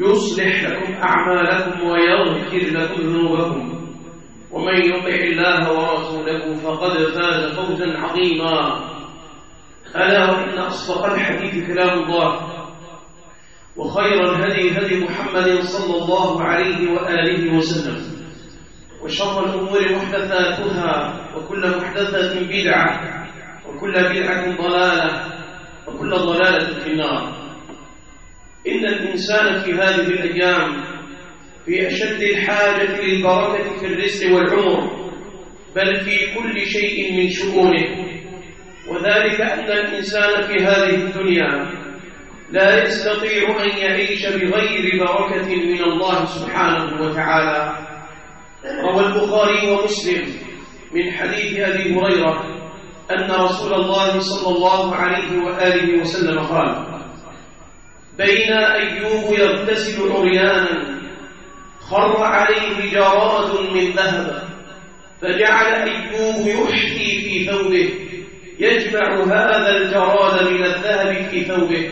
يصلح لكم أعمالكم ويغفر لكم ذنوبكم. ومن يطع الله ورسوله فقد فاز فوزا عظيما. ألا وإن أصدق الحديث كلام الله. وخير الهدي هدي محمد صلى الله عليه وآله وسلم. وشر الأمور محدثاتها وكل محدثة بدعة وكل بدعة ضلالة وكل ضلالة في النار. إن الإنسان في هذه الأيام في أشد الحاجة للبركة في الرزق والعمر بل في كل شيء من شؤونه. وذلك أن الإنسان في هذه الدنيا لا يستطيع أن يعيش بغير بركة من الله سبحانه وتعالى. روى البخاري ومسلم من حديث أبي هريرة أن رسول الله صلى الله عليه وآله وسلم قال بين أيوب يغتسل عريانا خر عليه جراد من ذهب فجعل أيوب يحكي في ثوبه يجمع هذا الجراد من الذهب في ثوبه.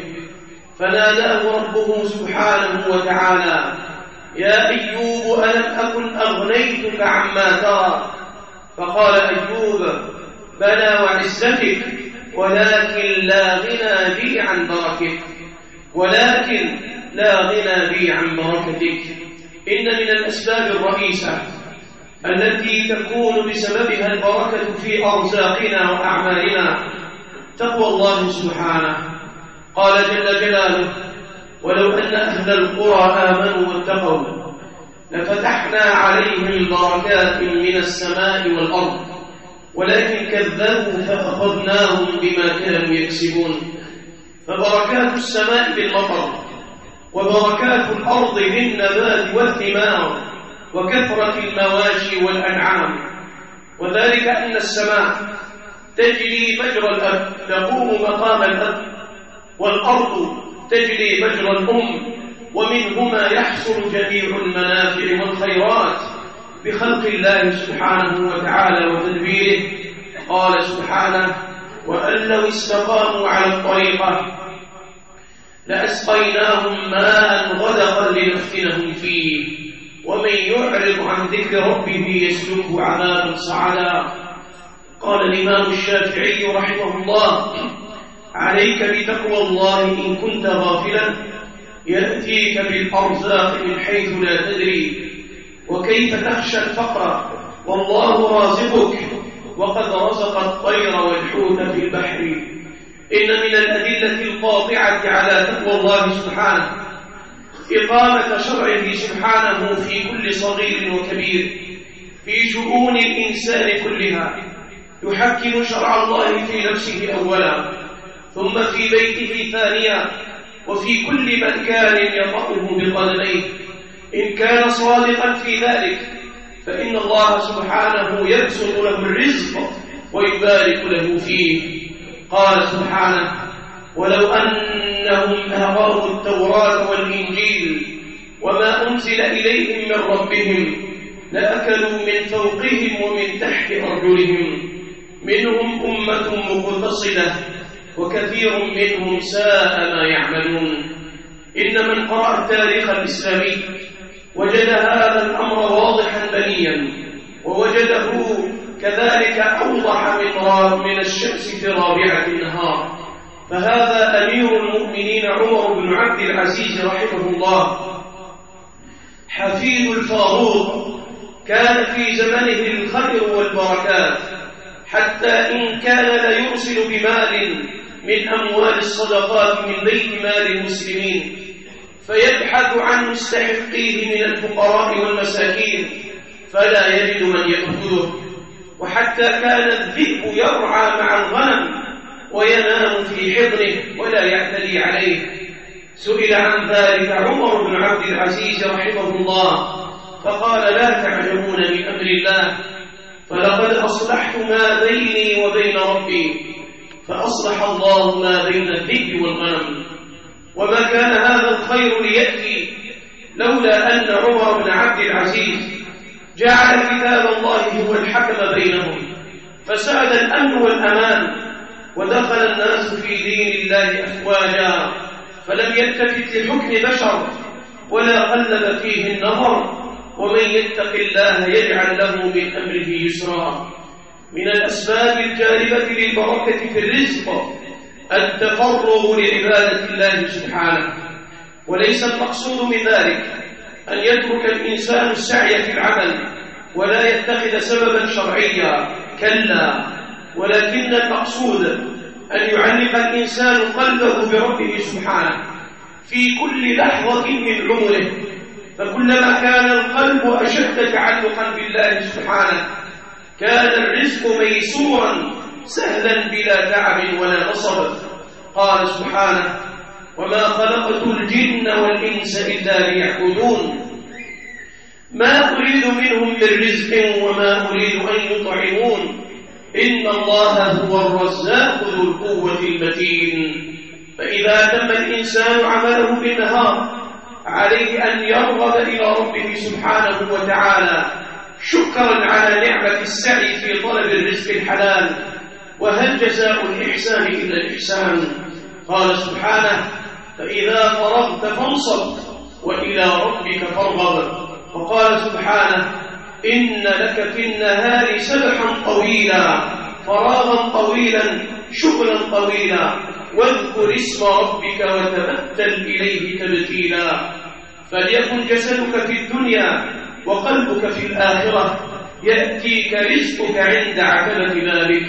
فناداه ربه سبحانه وتعالى يا أيوب ألم أكن أغنيتك عما ترى؟ فقال أيوب بلى وعزتك ولكن لا غنى بي عن بركتك ولكن لا غنى بي عن بركتك. إن من الأسباب الرئيسة التي تكون بسببها البركة في أرزاقنا وأعمالنا تقوى الله سبحانه. قال جل جلاله ولو أن أهل القرى آمنوا واتقوا لفتحنا عليهم بركات من السماء والأرض ولكن كذبوا فأخذناهم بما كانوا يكسبون. فبركات السماء بالمطر وبركات الأرض بالنبات والثمار وكثرة المواشي والأنعام. وذلك أن السماء تجري مجرى الأب تقوم مقام الأب والأرض تجري مجرى الأم ومنهما يحصل جميع المنافع والخيرات بخلق الله سبحانه وتعالى وتدبيره. قال سبحانه وأن لو استقاموا على الطريقة لأسقيناهم ماء غدقا لنفتنهم فيه. ومن يعرض عن ذكر ربه يسلكه عذابا صعدا قال الإمام الشافعي رحمه الله عليك بتقوى الله إن كنت غافلا. يأتيك بالأرزاق من حيث لا تدري. وكيف تخشى الفقر؟ والله رازقك وقد رزق الطير والحوت في البحر. إن من الأدلة القاطعة على تقوى الله سبحانه إقامة شرعه سبحانه في كل صغير وكبير في شؤون الإنسان كلها. يحكم شرع الله في نفسه أولا ثم في بيته ثانيا وفي كل مكان يطأه بقدميه. إن كان صادقا في ذلك فإن الله سبحانه يبسط له الرزق ويبارك له فيه. قال سبحانه ولو أنهم أقاموا التوراة والإنجيل وما أنزل إليهم من ربهم لأكلوا من فوقهم ومن تحت أرجلهم. منهم أمة مقتصدة وكثير منهم ساء ما يعملون. إن من قرأ التاريخ الإسلامي وجد هذا الأمر واضحا بنيا ووجده كذلك أوضح من من الشمس في رابعة النهار. فهذا أمير المؤمنين عمر بن عبد العزيز رحمه الله. حفيد الفاروق كان في زمنه الخير والبركات حتى إن كان ليرسل بمال من أموال الصدقات من بيت مال المسلمين. فيبحث عن مستحقيه من الفقراء والمساكين فلا يجد من يأخذه. وحتى كان الذئب يرعى مع الغنم وينام في حضنه ولا يعتدي عليه. سئل عن ذلك عمر بن عبد العزيز رحمه الله فقال لا تعلمون من أمر الله فلقد أصلحت ما بيني وبين ربي فأصلح الله ما بين الذئب والغنم. وما كان هذا الخير ليأتي لولا أن عمر بن عبد العزيز جعل كتاب الله هو الحكم بينهم فساد الأمن والأمان ودخل الناس في دين الله أفواجا فلم يلتفت لحكم بشر ولا قلب فيه النظر ومن يتق الله يجعل له من أمره يسرا. من الأسباب الجالبة للبركة في الرزق التفرغ لعبادة الله سبحانه. وليس المقصود من ذلك أن يترك الإنسان السعي في العمل ولا يتخذ سببا شرعيا كلا. ولكن المقصود أن يعلق الإنسان قلبه بربه سبحانه في كل لحظة من عمره. فكلما كان القلب أشد تعلقا بالله سبحانه كان الرزق ميسورا سهلا بلا تعب ولا نصب. قال سبحانه وما خلقت الجن والإنس إلا ليعبدون. ما أريد منهم من رزق وما أريد أن يطعمون. إن الله هو الرزاق ذو القوة المتين. فإذا تم الإنسان عمله بالنهار عليه أن يرغب إلى ربه سبحانه وتعالى شكرا على نعمة السعي في طلب الرزق الحلال. وهل جزاء الإحسان إلا الإحسان؟ قال سبحانه فإذا فرغت فانصب وإلى ربك فارغب. وقال سبحانه إن لك في النهار سبحا طويلا فراغا طويلا شغلا طويلا. واذكر اسم ربك وتبتل إليه تبتيلا. فليكن جسدك في الدنيا وقلبك في الآخرة يأتيك رزقك عند عتبة بابك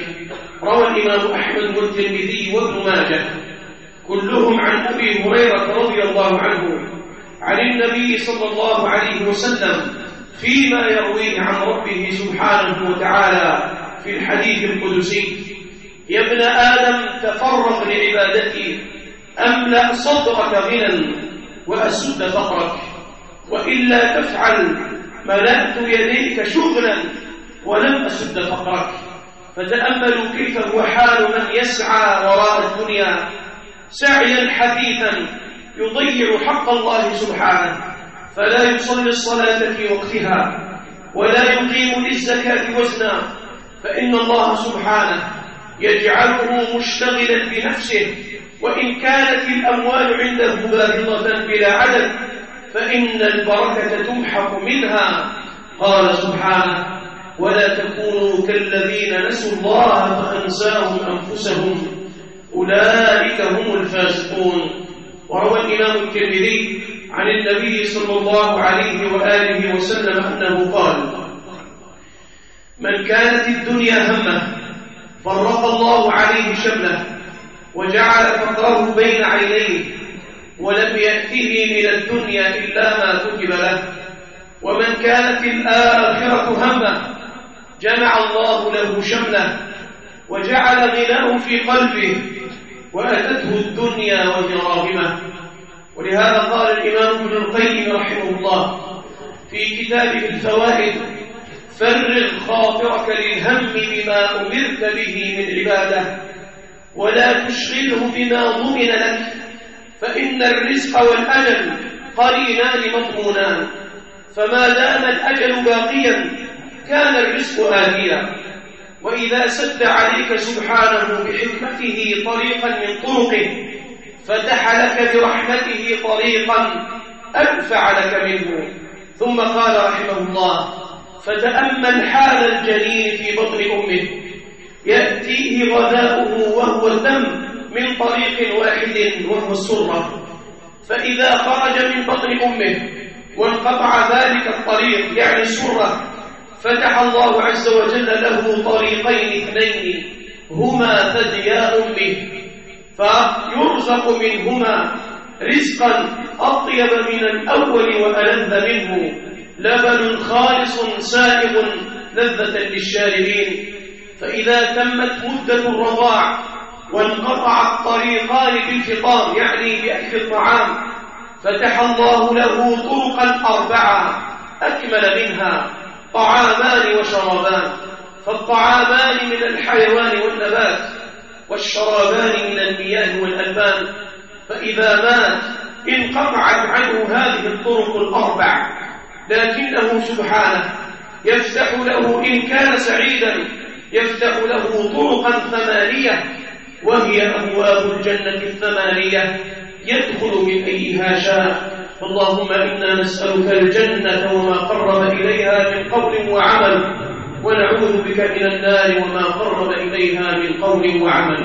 روى الإمام أحمد والترمذي وابن ماجه كلهم عن أبي هريرة رضي الله عنه عن النبي صلى الله عليه وسلم فيما يرويه عن ربه سبحانه وتعالى في الحديث القدسي يا ابن آدم تفرغ لعبادتي أملأ صدرك غنى وأسد فقرك وإلا تفعل ملأت يديك شغلا ولم أسد فقرك. فتأملوا كيف هو حال من يسعى وراء الدنيا سعيا حثيثا يضيع حق الله سبحانه. فلا يصلي الصلاة في وقتها ولا يقيم للزكاة وزنا. فإن الله سبحانه يجعله مشتغلا بنفسه. وإن كانت الأموال عنده باهظة بلا عدد فإن البركة تمحق منها. قال سبحانه ولا تكونوا كالذين نسوا الله فأنساهم أنفسهم. أولئك هم الفاسقون. وروى الإمام الترمذي عن النبي صلى الله عليه وآله وسلم أنه قال من كانت الدنيا همه فرق الله عليه شمله وجعل فقره بين عينيه ولم يأته من الدنيا إلا ما كتب له ومن كانت الآخرة همه جمع الله له شمله وجعل غناه في قلبه وأتته الدنيا وجراهمه ولهذا قال الإمام ابن القيم رحمه الله في كتابه الفوائد فرغ خاطرك للهم بما أمرت به من عبادة ولا تشغله بما ضمن لك فإن الرزق والأجل قرينان مضمونان فما دام الأجل باقيا كان الرزق آتيا وإذا سد عليك سبحانه بحكمته طريقا من طرقه فتح لك برحمته طريقا أنفع لك منه. ثم قال رحمه الله فتأمل حال الجنين في بطن أمه. يأتيه غذاؤه وهو الدم من طريق واحد وهو السرة. فإذا خرج من بطن أمه وانقطع ذلك الطريق يعني سرة فتح الله عز وجل له طريقين اثنين هما ثديا أمه فيرزق منهما رزقا أطيب من الأول وألذ منه لبن خالص سائغ لذة للشاربين. فإذا تمت مدة الرضاع وانقطع الطريقان بالفطام يعني بأكل الطعام فتح الله له طرقا أربعة أكمل منها. طعامان وشرابان. فالطعامان من الحيوان والنبات والشرابان من المياه والألبان. فإذا مات انقطعت عنه هذه الطرق الأربع. لكنه سبحانه يفتح له إن كان سعيدا يفتح له طرقا ثمانية وهي أبواب الجنة الثمانية. يدخل من أيها شاء. اللهم إنا نسألك الجنة وما قرب إليها من قول وعمل ونعوذ بك من النار وما قرب إليها من قول وعمل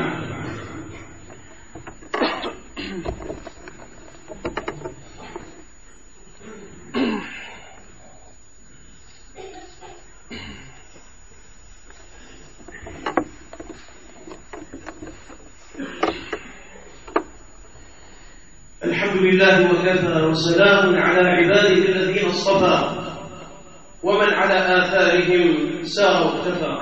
الحمد لله وكفى وسلام على عباده الذين اصطفى ومن على آثارهم سار واختفى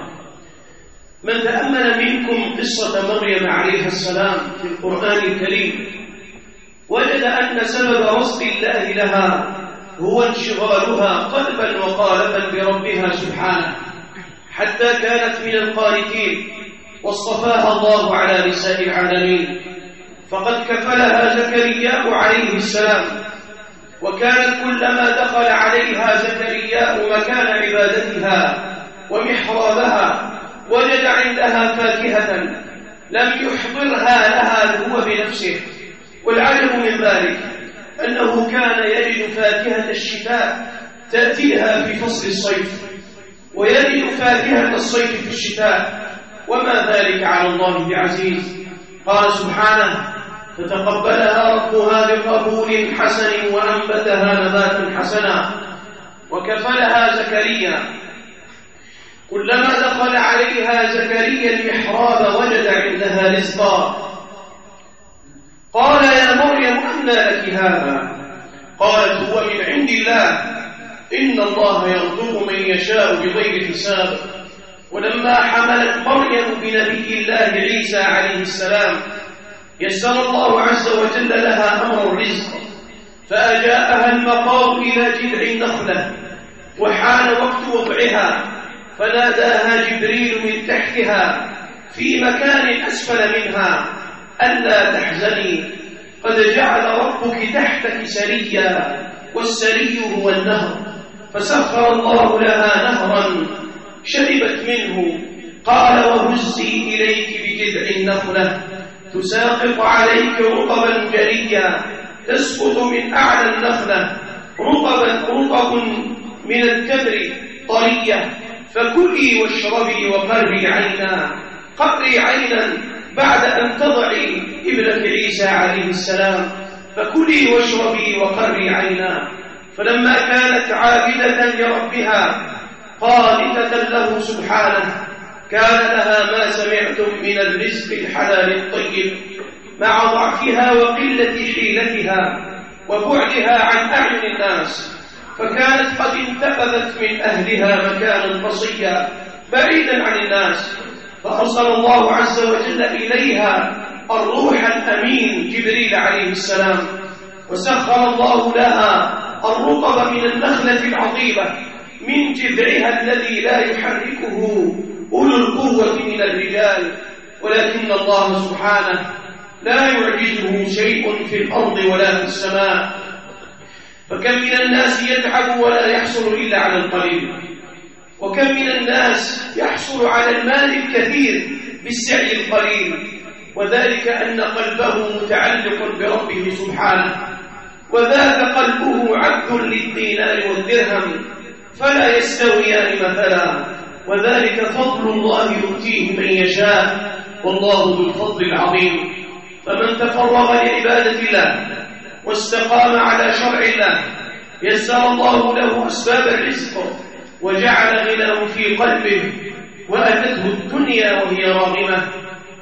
من تأمل منكم قصة مريم عليها السلام في القرآن الكريم وجد أن سبب رزق الله لها هو انشغالها قلبا وقالبا بربها سبحانه حتى كانت من القانتين واصطفاها الله على نساء العالمين. فقد كفلها زكرياء عليه السلام. وكانت كلما دخل عليها زكرياء مكان عبادتها ومحرابها وجد عندها فاكهة لم يحضرها لها هو بنفسه. والعجب من ذلك أنه كان يجد فاكهة الشتاء تأتيها في فصل الصيف ويجد فاكهة الصيف في الشتاء. وما ذلك على الله بعزيز؟ قال سبحانه فتقبلها ربها بقبول حسن وأنبتها نباتا حسنا وكفلها زكريا. كلما دخل عليها زكريا المحراب وجد عندها رزقا. قال يا مريم أنى لك هذا؟ قالت هو من عند الله. إن الله يرزق من يشاء بغير حساب. ولما حملت مريم بنبي الله عيسى عليه السلام يسر الله عز وجل لها أمر الرزق فأجاءها المقام إلى جذع النخلة وحان وقت وضعها فناداها جبريل من تحتها في مكان أسفل منها ألا تحزني قد جعل ربك تحتك سريا والسري هو النهر فسخر الله لها نهرا شربت منه قال وهزي إليك بجذع النخلة. تساقط عليك رطبا جريا تسقط من أعلى النخلة رطبا رطب من التمر طرية فكلي واشربي وقري عينا قري عينا بعد أن تضعي ابنة عيسى عليه السلام. فكلي واشربي وقري عينا. فلما كانت عابدة لربها قانتة له سبحانه كان لها ما سمعتم من الرزق الحلال الطيب مع ضعفها وقلة حيلتها وبعدها عن أعين الناس فكانت قد انتقذت من أهلها مكانا قصيا بعيدا عن الناس. فأرسل الله عز وجل إليها الروح الأمين جبريل عليه السلام وسخر الله لها الرطب من النخلة العظيمة من جذعها الذي لا يحركه أولو القوة من الرجال ولكن الله سبحانه لا يعجزه شيء في الأرض ولا في السماء. فكم من الناس يتعب ولا يحصل إلا على القليل. وكم من الناس يحصل على المال الكثير بالسعي القليل. وذلك أن قلبه متعلق بربه سبحانه. وذاك قلبه عبد للدينار والدرهم فلا يستويان مثلا. وذلك فضل الله يؤتيه من يشاء. والله ذو الفضل العظيم. فمن تفرغ لعبادة الله واستقام على شرع الله يسر الله له أسباب الرزق وجعل غناه في قلبه وأتته الدنيا وهي راغمة.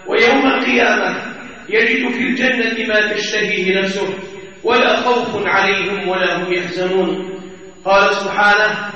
ويوم القيامة يجد في الجنة ما تشتهيه نفسه ولا خوف عليهم ولا هم يحزنون. قال سبحانه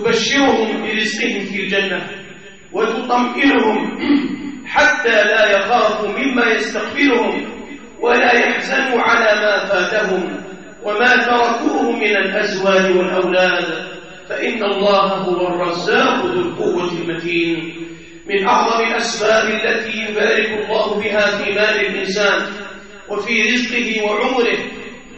تبشرهم برزقهم في الجنة وتطمئنهم حتى لا يخافوا مما يستقبلهم ولا يحزنوا على ما فاتهم وما تركوه من الأزواج والأولاد. فإن الله هو الرزاق ذو القوة المتين. من أعظم الأسباب التي يبارك الله بها في مال الإنسان وفي رزقه وعمره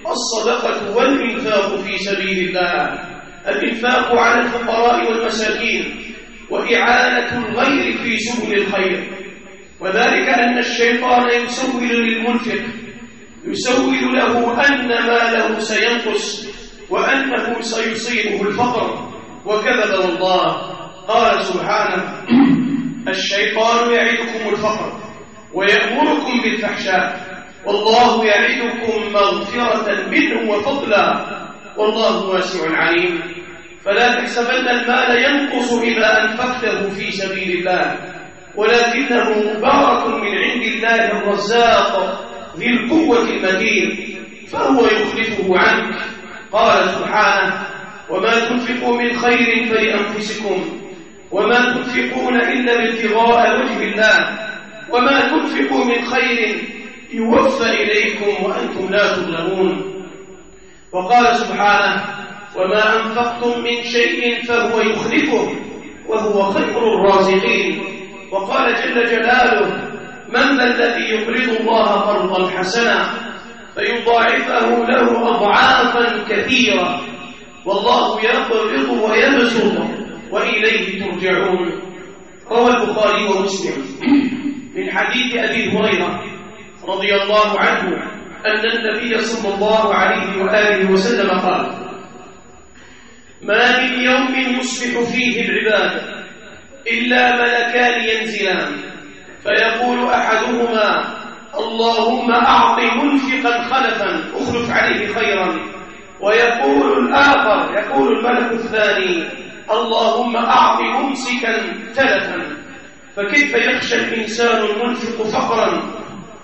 الصدقة والإنفاق في سبيل الله. الإنفاق على الفقراء والمساكين وإعانة الغير في سبل الخير. وذلك أن الشيطان يسول للمنفق يسول له أن ماله سينقص وأنه سيصيبه الفقر. وكذب والله قال سبحانه الشيطان يعدكم الفقر ويأمركم بالفحشاء. والله يعدكم مغفرة منه وفضلا. والله واسع عليم. فلا تحسبن المال ينقص بما أنفقته في سبيل الله ولكنه مبارك من عند الله الرزاق ذي القوة المتين فهو يخلفه عنك. قال سبحانه وما تنفقوا من خير فلأنفسكم وما تنفقون إلا ابتغاء وجه الله وما تنفقوا من خير يوفى إليكم وأنتم لا تظلمون. وقال سبحانه وما أنفقتم من شيء فهو يخلفه وهو خير الرازقين. وقال جل جلاله من ذا الذي يقرض الله قرضا حسنا فيضاعفه له أضعافا كثيرة. والله يقرض ويبسط وإليه ترجعون. روى البخاري ومسلم. من حديث أبي هريرة رضي الله عنه أن النبي صلى الله عليه وآله وسلم قال ما من يوم يصبح فيه العباد إلا ملكان ينزلان. فيقول أحدهما اللهم أعط منفقا خلفا أخلف عليه خيرا. ويقول الآخر يقول الملك الثاني اللهم أعط ممسكا تلفا. فكيف يخشى الإنسان المنفق فقرا؟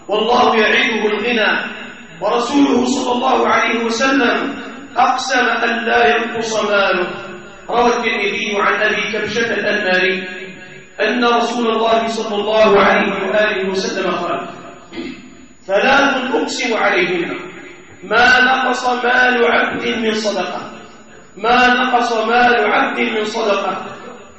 والله يعيده الغنى. ورسوله صلى الله عليه وسلم أقسم أن لا ينقص ماله. روى الترمذي عن أبي كبشة الأنماري أن رسول الله صلى الله عليه وآله وسلم قال ثلاث أقسم عليهن. ما نقص مال عبد من صدقة. ما نقص مال عبد من صدقة.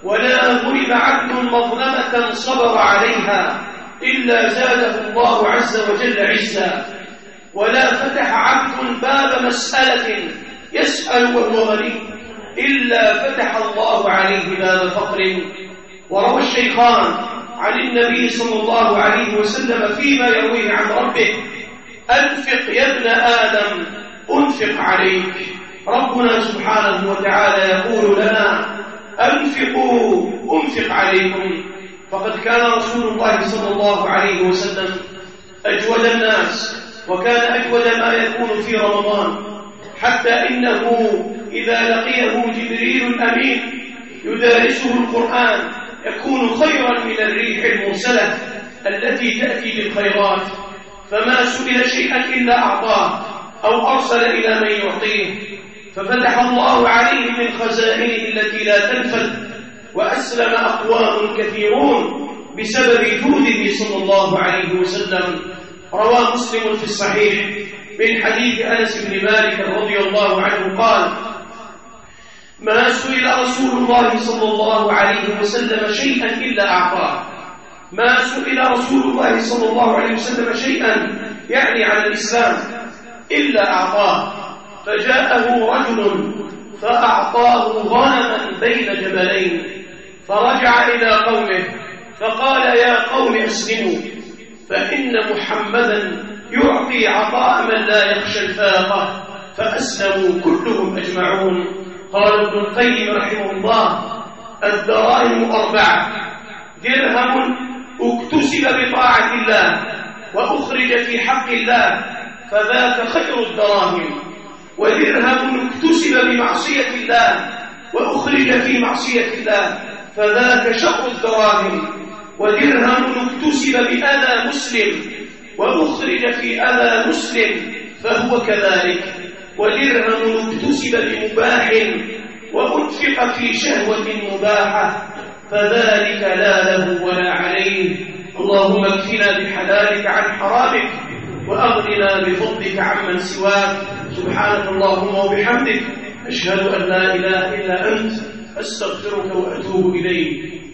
ولا ضرب عبد مظلمة صبر عليها إلا زاده الله عز وجل عزا. ولا فتح عبد باب مسألة يسأل وهو غني إلا فتح الله عليه باب فقر. وروى الشيخان عن النبي صلى الله عليه وسلم فيما يرويه عن ربه أنفق يا ابن آدم أنفق عليك. ربنا سبحانه وتعالى يقول لنا أنفقوا أنفق عليكم. فقد كان رسول الله صلى الله عليه وسلم أجود الناس وكان أجود ما يكون في رمضان. حتى إنه إذا لقيه جبريل الأمين يدارسه القرآن يكون خيرا من الريح المرسلة التي تأتي بالخيرات فما سئل شيئا إلا أعطاه أو أرسل إلى من يعطيه. ففتح الله عليه من خزائنه التي لا تنفذ وأسلم أقوام كثيرون بسبب جوده صلى الله عليه وسلم. روى مسلم في الصحيح. من حديث أنس بن مالك رضي الله عنه قال ما سئل رسول الله صلى الله عليه وسلم شيئا إلا أعطاه. ما سئل رسول الله صلى الله عليه وسلم شيئا يعني على الإسلام إلا أعطاه. فجاءه رجل فأعطاه غنما بين جبلين فرجع إلى قومه فقال يا قوم اسلموا فإن محمدا يعطي عطاء من لا يخشى الفاقة فأسلموا كلهم أجمعون. قال ابن القيم رحمه الله الدراهم أربعة. درهم اكتسب بطاعة الله وأخرج في حق الله فذاك خير الدراهم. ودرهم اكتسب بمعصية الله وأخرج في معصية الله فذاك شر الدراهم. ودرهم اكتسب بأذى مسلم وأخرج في أذى مسلم فهو كذلك. ودرهم اكتسب بمباح وأنفق في شهوة مباحة فذلك لا له ولا عليه. اللهم اكفنا بحلالك عن حرامك وأغننا بفضلك عمن سواك. سبحانك اللهم وبحمدك أشهد أن لا إله إلا أنت أستغفرك وأتوب إليك.